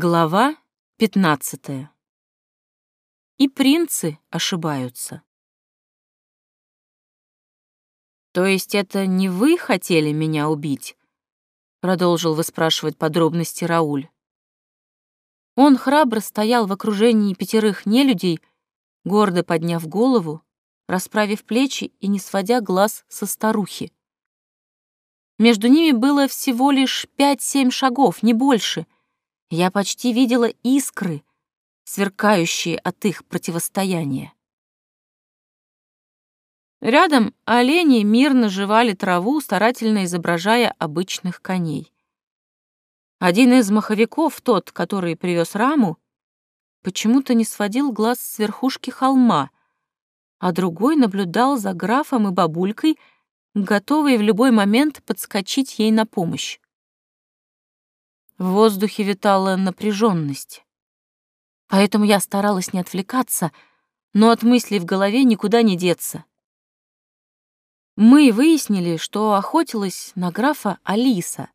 Глава пятнадцатая. И принцы ошибаются. То есть это не вы хотели меня убить? Продолжил выспрашивать подробности Рауль. Он храбро стоял в окружении пятерых нелюдей, гордо подняв голову, расправив плечи и не сводя глаз со старухи. Между ними было всего лишь пять-семь шагов, не больше — я почти видела искры, сверкающие от их противостояния. Рядом олени мирно жевали траву, старательно изображая обычных коней. Один из маховиков, тот, который привез раму, почему-то не сводил глаз с верхушки холма, а другой наблюдал за графом и бабулькой, готовый в любой момент подскочить ей на помощь. В воздухе витала напряженность. Поэтому я старалась не отвлекаться, но от мыслей в голове никуда не деться. Мы выяснили, что охотилась на графа Алиса,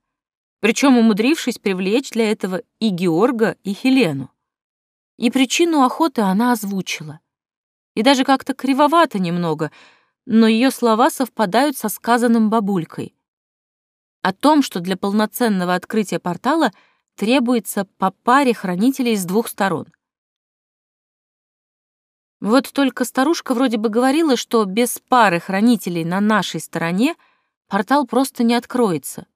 причем умудрившись привлечь для этого и Георга, и Хелену. И причину охоты она озвучила. И даже как-то кривовато немного, но ее слова совпадают со сказанным бабулькой о том, что для полноценного открытия портала требуется по паре хранителей с двух сторон. Вот только старушка вроде бы говорила, что без пары хранителей на нашей стороне портал просто не откроется.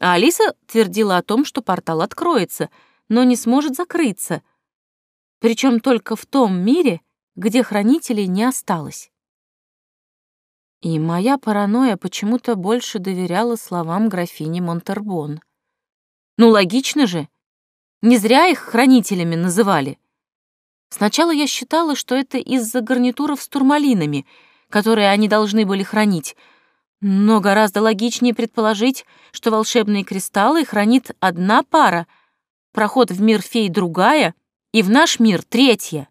А Алиса твердила о том, что портал откроется, но не сможет закрыться, причем только в том мире, где хранителей не осталось. И моя паранойя почему-то больше доверяла словам графини Монтербон. Ну, логично же. Не зря их хранителями называли. Сначала я считала, что это из-за гарнитуров с турмалинами, которые они должны были хранить, но гораздо логичнее предположить, что волшебные кристаллы хранит одна пара, проход в мир фей другая и в наш мир третья.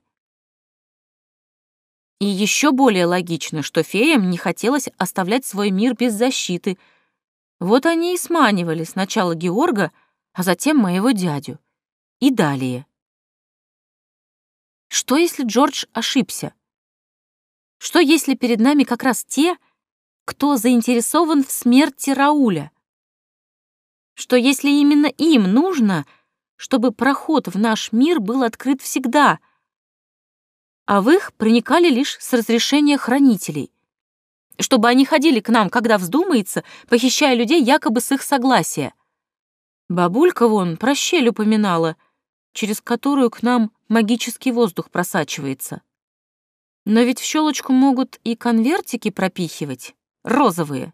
И еще более логично, что феям не хотелось оставлять свой мир без защиты. Вот они и сманивали сначала Георга, а затем моего дядю. И далее. Что, если Джордж ошибся? Что, если перед нами как раз те, кто заинтересован в смерти Рауля? Что, если именно им нужно, чтобы проход в наш мир был открыт всегда — а в их проникали лишь с разрешения хранителей, чтобы они ходили к нам, когда вздумается, похищая людей якобы с их согласия. Бабулька вон про щель упоминала, через которую к нам магический воздух просачивается. Но ведь в щелочку могут и конвертики пропихивать, розовые.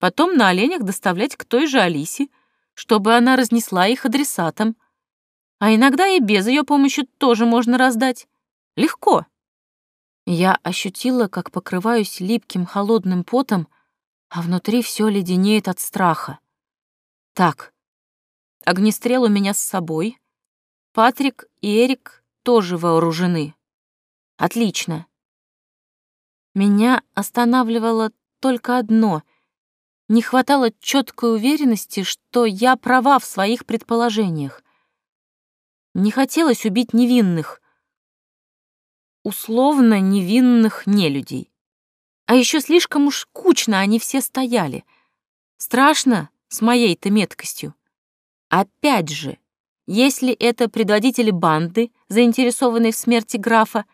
Потом на оленях доставлять к той же Алисе, чтобы она разнесла их адресатам. А иногда и без ее помощи тоже можно раздать. Легко. Я ощутила, как покрываюсь липким холодным потом, а внутри все леденеет от страха. Так, огнестрел у меня с собой. Патрик и Эрик тоже вооружены. Отлично. Меня останавливало только одно. Не хватало четкой уверенности, что я права в своих предположениях. Не хотелось убить невинных — условно невинных нелюдей. А еще слишком уж кучно они все стояли. Страшно с моей-то меткостью. Опять же, если это предводители банды, заинтересованные в смерти графа,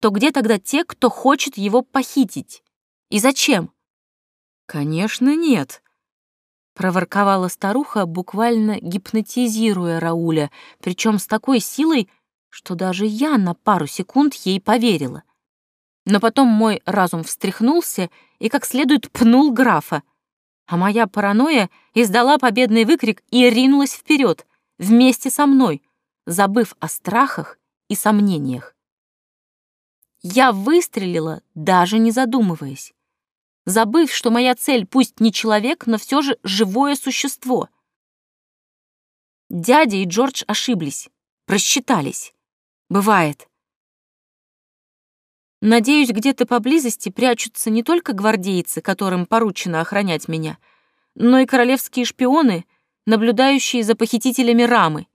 то где тогда те, кто хочет его похитить? И зачем? Конечно, нет, проворковала старуха, буквально гипнотизируя Рауля, причем с такой силой, что даже я на пару секунд ей поверила. Но потом мой разум встряхнулся и как следует пнул графа, а моя паранойя издала победный выкрик и ринулась вперед вместе со мной, забыв о страхах и сомнениях. Я выстрелила, даже не задумываясь, забыв, что моя цель пусть не человек, но все же живое существо. Дядя и Джордж ошиблись, просчитались. Бывает. Надеюсь, где-то поблизости прячутся не только гвардейцы, которым поручено охранять меня, но и королевские шпионы, наблюдающие за похитителями рамы.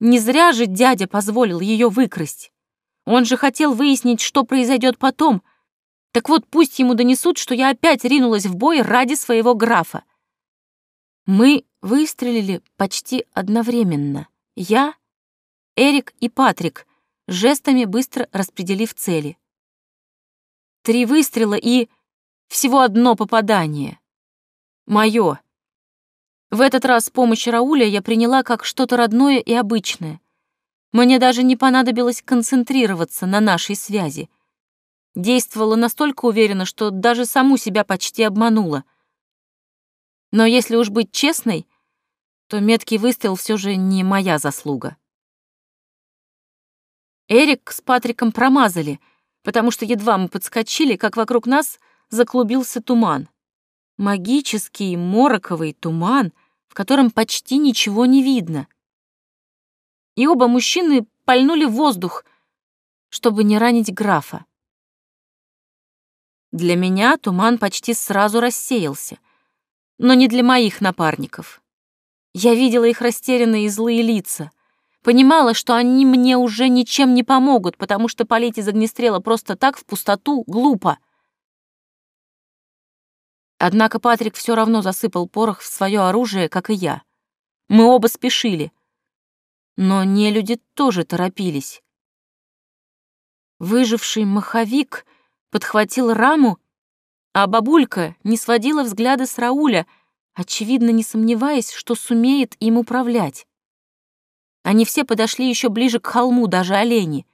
Не зря же дядя позволил ее выкрасть. Он же хотел выяснить, что произойдет потом. Так вот, пусть ему донесут, что я опять ринулась в бой ради своего графа. Мы выстрелили почти одновременно. Я, Эрик и Патрик, жестами быстро распределив цели. Три выстрела и всего одно попадание. Моё. В этот раз с помощью Рауля я приняла как что-то родное и обычное. Мне даже не понадобилось концентрироваться на нашей связи. Действовала настолько уверенно, что даже саму себя почти обманула. Но если уж быть честной, то меткий выстрел все же не моя заслуга. Эрик с Патриком промазали, потому что едва мы подскочили, как вокруг нас заклубился туман. Магический мороковый туман, в котором почти ничего не видно — и оба мужчины пальнули воздух, чтобы не ранить графа. Для меня туман почти сразу рассеялся, но не для моих напарников. Я видела их растерянные и злые лица, понимала, что они мне уже ничем не помогут, потому что палить из огнестрела просто так в пустоту глупо. Однако Патрик все равно засыпал порох в свое оружие, как и я. Мы оба спешили, но не люди тоже торопились. Выживший маховик подхватил раму, а бабулька не сводила взгляда с Рауля, очевидно не сомневаясь, что сумеет им управлять. Они все подошли еще ближе к холму, даже олени.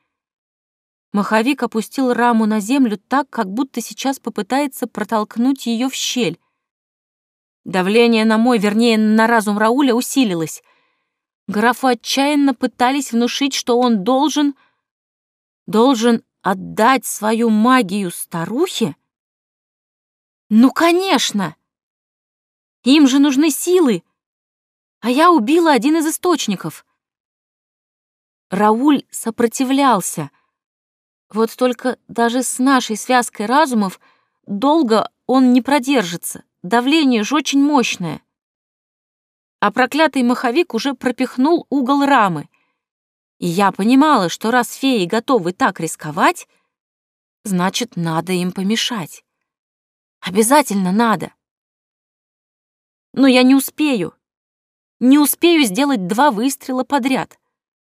Маховик опустил раму на землю так, как будто сейчас попытается протолкнуть ее в щель. Давление на мой, вернее, на разум Рауля усилилось — Графу отчаянно пытались внушить, что он должен... должен отдать свою магию старухе? Ну, конечно! Им же нужны силы, а я убила один из источников. Рауль сопротивлялся. Вот только даже с нашей связкой разумов долго он не продержится. Давление же очень мощное а проклятый маховик уже пропихнул угол рамы. И я понимала, что раз феи готовы так рисковать, значит, надо им помешать. Обязательно надо. Но я не успею. Не успею сделать два выстрела подряд.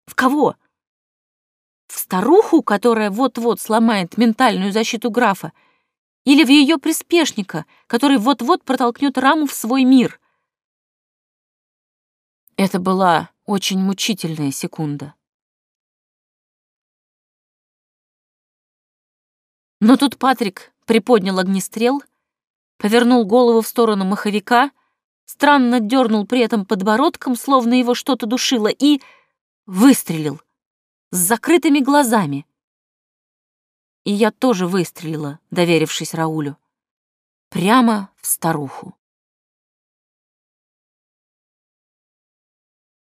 В кого? В старуху, которая вот-вот сломает ментальную защиту графа, или в ее приспешника, который вот-вот протолкнет раму в свой мир? Это была очень мучительная секунда. Но тут Патрик приподнял огнестрел, повернул голову в сторону маховика, странно дернул при этом подбородком, словно его что-то душило, и выстрелил с закрытыми глазами. И я тоже выстрелила, доверившись Раулю, прямо в старуху.